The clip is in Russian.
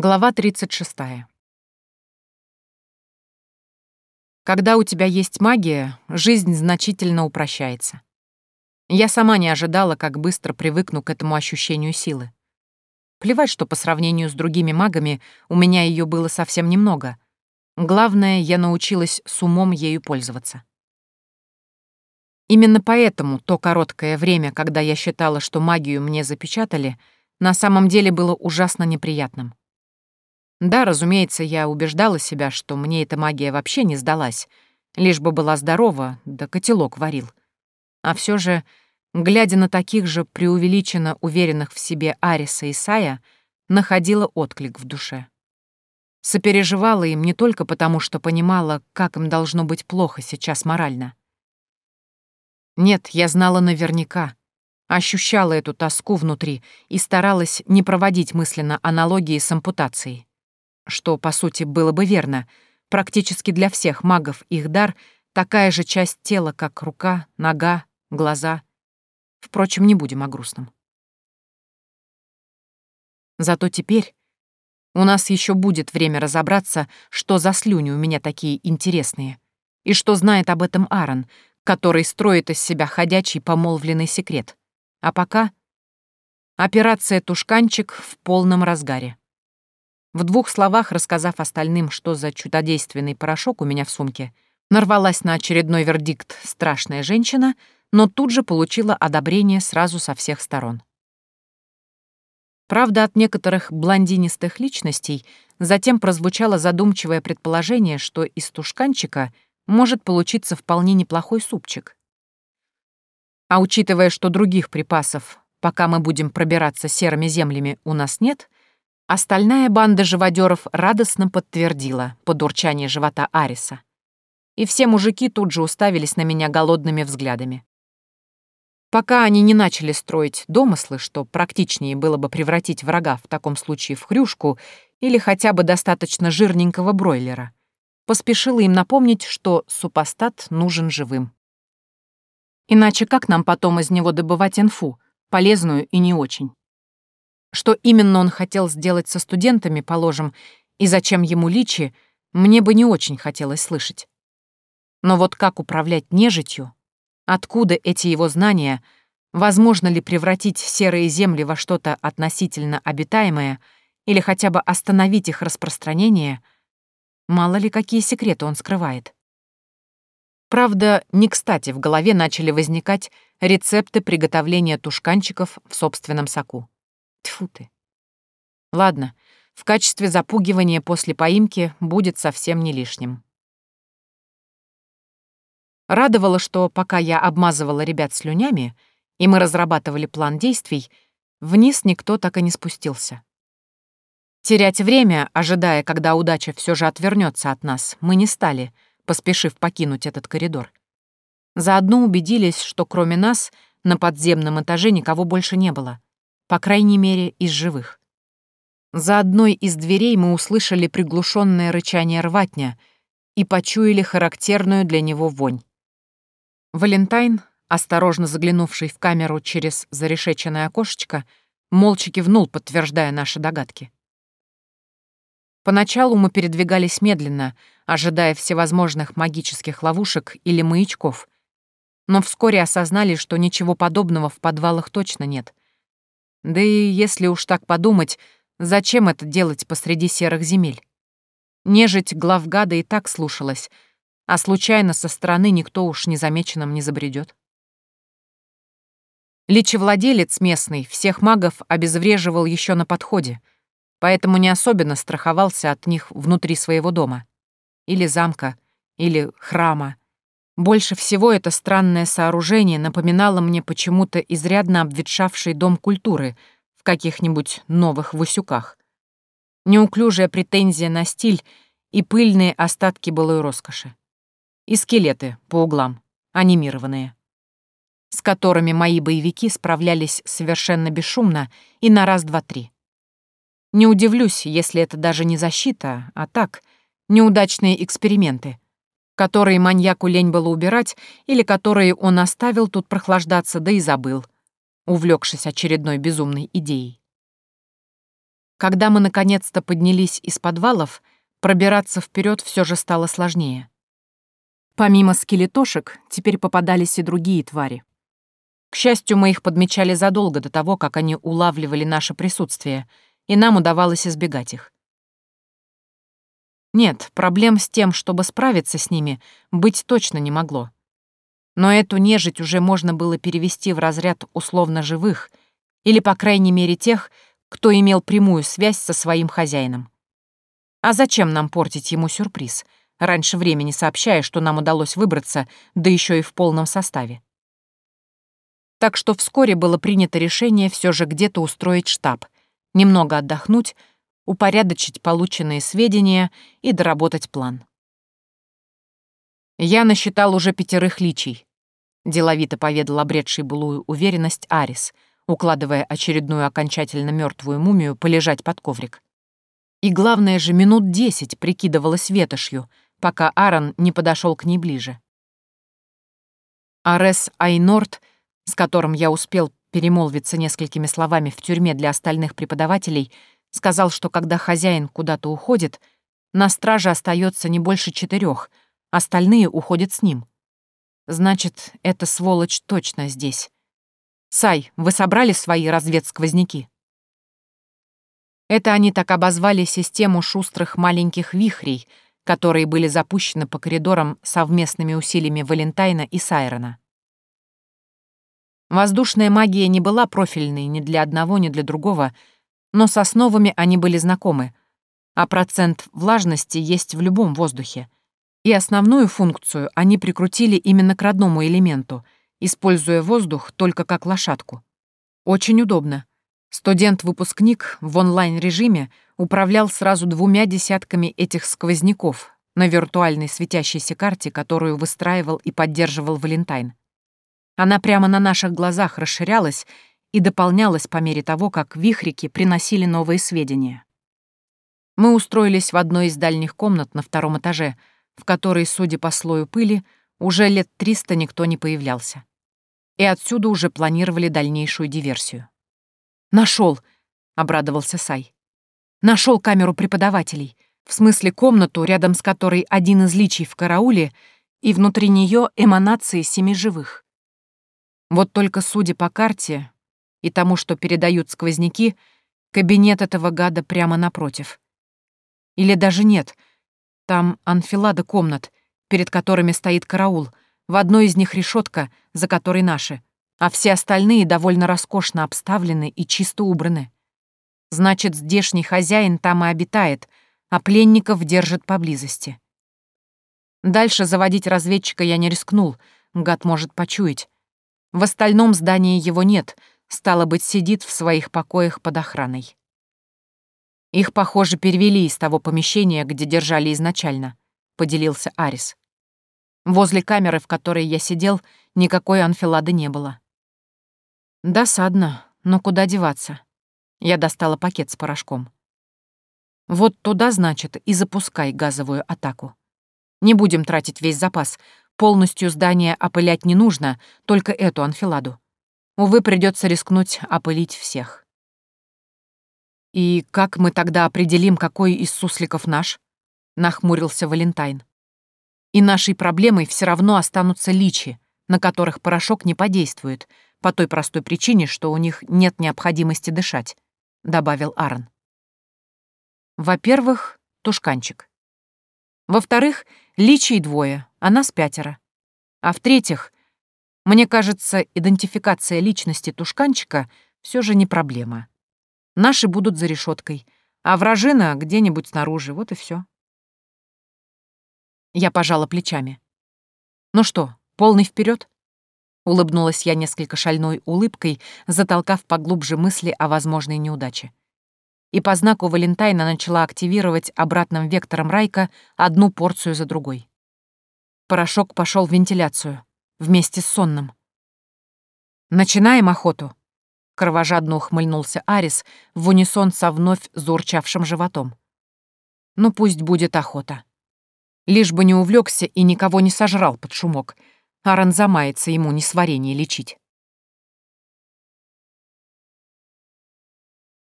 Глава 36. Когда у тебя есть магия, жизнь значительно упрощается. Я сама не ожидала, как быстро привыкну к этому ощущению силы. Плевать, что по сравнению с другими магами у меня ее было совсем немного. Главное, я научилась с умом ею пользоваться. Именно поэтому то короткое время, когда я считала, что магию мне запечатали, на самом деле было ужасно неприятным. Да, разумеется, я убеждала себя, что мне эта магия вообще не сдалась, лишь бы была здорова, да котелок варил. А все же, глядя на таких же преувеличенно уверенных в себе Ариса и Сая, находила отклик в душе. Сопереживала им не только потому, что понимала, как им должно быть плохо сейчас морально. Нет, я знала наверняка, ощущала эту тоску внутри и старалась не проводить мысленно аналогии с ампутацией что, по сути, было бы верно. Практически для всех магов их дар — такая же часть тела, как рука, нога, глаза. Впрочем, не будем о грустном. Зато теперь у нас еще будет время разобраться, что за слюни у меня такие интересные, и что знает об этом Аарон, который строит из себя ходячий помолвленный секрет. А пока операция «Тушканчик» в полном разгаре. В двух словах рассказав остальным, что за чудодейственный порошок у меня в сумке, нарвалась на очередной вердикт «страшная женщина», но тут же получила одобрение сразу со всех сторон. Правда, от некоторых блондинистых личностей затем прозвучало задумчивое предположение, что из тушканчика может получиться вполне неплохой супчик. А учитывая, что других припасов, пока мы будем пробираться серыми землями, у нас нет — Остальная банда живодеров радостно подтвердила под урчание живота Ариса. И все мужики тут же уставились на меня голодными взглядами. Пока они не начали строить домыслы, что практичнее было бы превратить врага в таком случае в хрюшку или хотя бы достаточно жирненького бройлера, поспешила им напомнить, что супостат нужен живым. Иначе как нам потом из него добывать инфу, полезную и не очень? Что именно он хотел сделать со студентами, положим, и зачем ему личи, мне бы не очень хотелось слышать. Но вот как управлять нежитью? Откуда эти его знания? Возможно ли превратить серые земли во что-то относительно обитаемое или хотя бы остановить их распространение? Мало ли, какие секреты он скрывает. Правда, не кстати в голове начали возникать рецепты приготовления тушканчиков в собственном соку. Тьфу ты. Ладно, в качестве запугивания после поимки будет совсем не лишним. Радовало, что пока я обмазывала ребят слюнями, и мы разрабатывали план действий, вниз никто так и не спустился. Терять время, ожидая, когда удача все же отвернется от нас, мы не стали, поспешив покинуть этот коридор. Заодно убедились, что кроме нас на подземном этаже никого больше не было — по крайней мере, из живых. За одной из дверей мы услышали приглушенное рычание рватня и почуяли характерную для него вонь. Валентайн, осторожно заглянувший в камеру через зарешеченное окошечко, молча кивнул, подтверждая наши догадки. Поначалу мы передвигались медленно, ожидая всевозможных магических ловушек или маячков, но вскоре осознали, что ничего подобного в подвалах точно нет. Да и если уж так подумать, зачем это делать посреди серых земель? Нежить главгада и так слушалась, а случайно со стороны никто уж незамеченным не забредет. Личевладелец местный всех магов обезвреживал еще на подходе, поэтому не особенно страховался от них внутри своего дома. Или замка, или храма. Больше всего это странное сооружение напоминало мне почему-то изрядно обветшавший дом культуры в каких-нибудь новых Васюках. Неуклюжая претензия на стиль и пыльные остатки былой роскоши. И скелеты по углам, анимированные, с которыми мои боевики справлялись совершенно бесшумно и на раз-два-три. Не удивлюсь, если это даже не защита, а так, неудачные эксперименты — которые маньяку лень было убирать или которые он оставил тут прохлаждаться, да и забыл, увлекшись очередной безумной идеей. Когда мы наконец-то поднялись из подвалов, пробираться вперед все же стало сложнее. Помимо скелетошек, теперь попадались и другие твари. К счастью, мы их подмечали задолго до того, как они улавливали наше присутствие, и нам удавалось избегать их. Нет, проблем с тем, чтобы справиться с ними, быть точно не могло. Но эту нежить уже можно было перевести в разряд условно живых, или, по крайней мере, тех, кто имел прямую связь со своим хозяином. А зачем нам портить ему сюрприз, раньше времени сообщая, что нам удалось выбраться, да еще и в полном составе? Так что вскоре было принято решение все же где-то устроить штаб, немного отдохнуть, упорядочить полученные сведения и доработать план. Я насчитал уже пятерых личий, деловито поведал обретший былую уверенность Арис, укладывая очередную окончательно мертвую мумию полежать под коврик. И главное же, минут десять прикидывалась ветошью, пока Аарон не подошел к ней ближе. Арес Айнорт, с которым я успел перемолвиться несколькими словами в тюрьме для остальных преподавателей, сказал, что когда хозяин куда-то уходит, на страже остается не больше четырех, остальные уходят с ним. Значит, эта сволочь точно здесь. Сай, вы собрали свои разведсквозняки? Это они так обозвали систему шустрых маленьких вихрей, которые были запущены по коридорам совместными усилиями Валентайна и Сайрона. Воздушная магия не была профильной ни для одного, ни для другого, но с основами они были знакомы, а процент влажности есть в любом воздухе. И основную функцию они прикрутили именно к родному элементу, используя воздух только как лошадку. Очень удобно. Студент-выпускник в онлайн-режиме управлял сразу двумя десятками этих сквозняков на виртуальной светящейся карте, которую выстраивал и поддерживал Валентайн. Она прямо на наших глазах расширялась и дополнялась по мере того, как вихрики приносили новые сведения. Мы устроились в одной из дальних комнат на втором этаже, в которой, судя по слою пыли, уже лет триста никто не появлялся. И отсюда уже планировали дальнейшую диверсию. Нашел, обрадовался Сай. Нашел камеру преподавателей, в смысле комнату, рядом с которой один из личий в карауле, и внутри нее эманации семи живых. Вот только судя по карте и тому, что передают сквозняки, кабинет этого гада прямо напротив. Или даже нет, там анфилада комнат, перед которыми стоит караул, в одной из них решетка, за которой наши — а все остальные довольно роскошно обставлены и чисто убраны. Значит, здешний хозяин там и обитает, а пленников держит поблизости. Дальше заводить разведчика я не рискнул, гад может почуять. В остальном здании его нет, стало быть, сидит в своих покоях под охраной. Их, похоже, перевели из того помещения, где держали изначально, поделился Арис. Возле камеры, в которой я сидел, никакой анфилады не было. Досадно, но куда деваться? Я достала пакет с порошком. Вот туда, значит, и запускай газовую атаку. Не будем тратить весь запас. Полностью здание опылять не нужно, только эту анфиладу. Увы, придется рискнуть опылить всех. «И как мы тогда определим, какой из сусликов наш?» — нахмурился Валентайн. «И нашей проблемой все равно останутся личи, на которых порошок не подействует, по той простой причине, что у них нет необходимости дышать», — добавил Аарон. «Во-первых, тушканчик. Во-вторых, личий двое, а нас пятеро. А в-третьих, мне кажется, идентификация личности тушканчика все же не проблема. Наши будут за решеткой, а вражина где-нибудь снаружи, вот и все. Я пожала плечами. Ну что, полный вперед? Улыбнулась я несколько шальной улыбкой, затолкав поглубже мысли о возможной неудаче. И по знаку Валентайна начала активировать обратным вектором Райка одну порцию за другой. Порошок пошел в вентиляцию, вместе с сонным. «Начинаем охоту», — кровожадно ухмыльнулся Арис в унисон со вновь заурчавшим животом. «Ну пусть будет охота. Лишь бы не увлекся и никого не сожрал под шумок — Аран замается ему несварение лечить.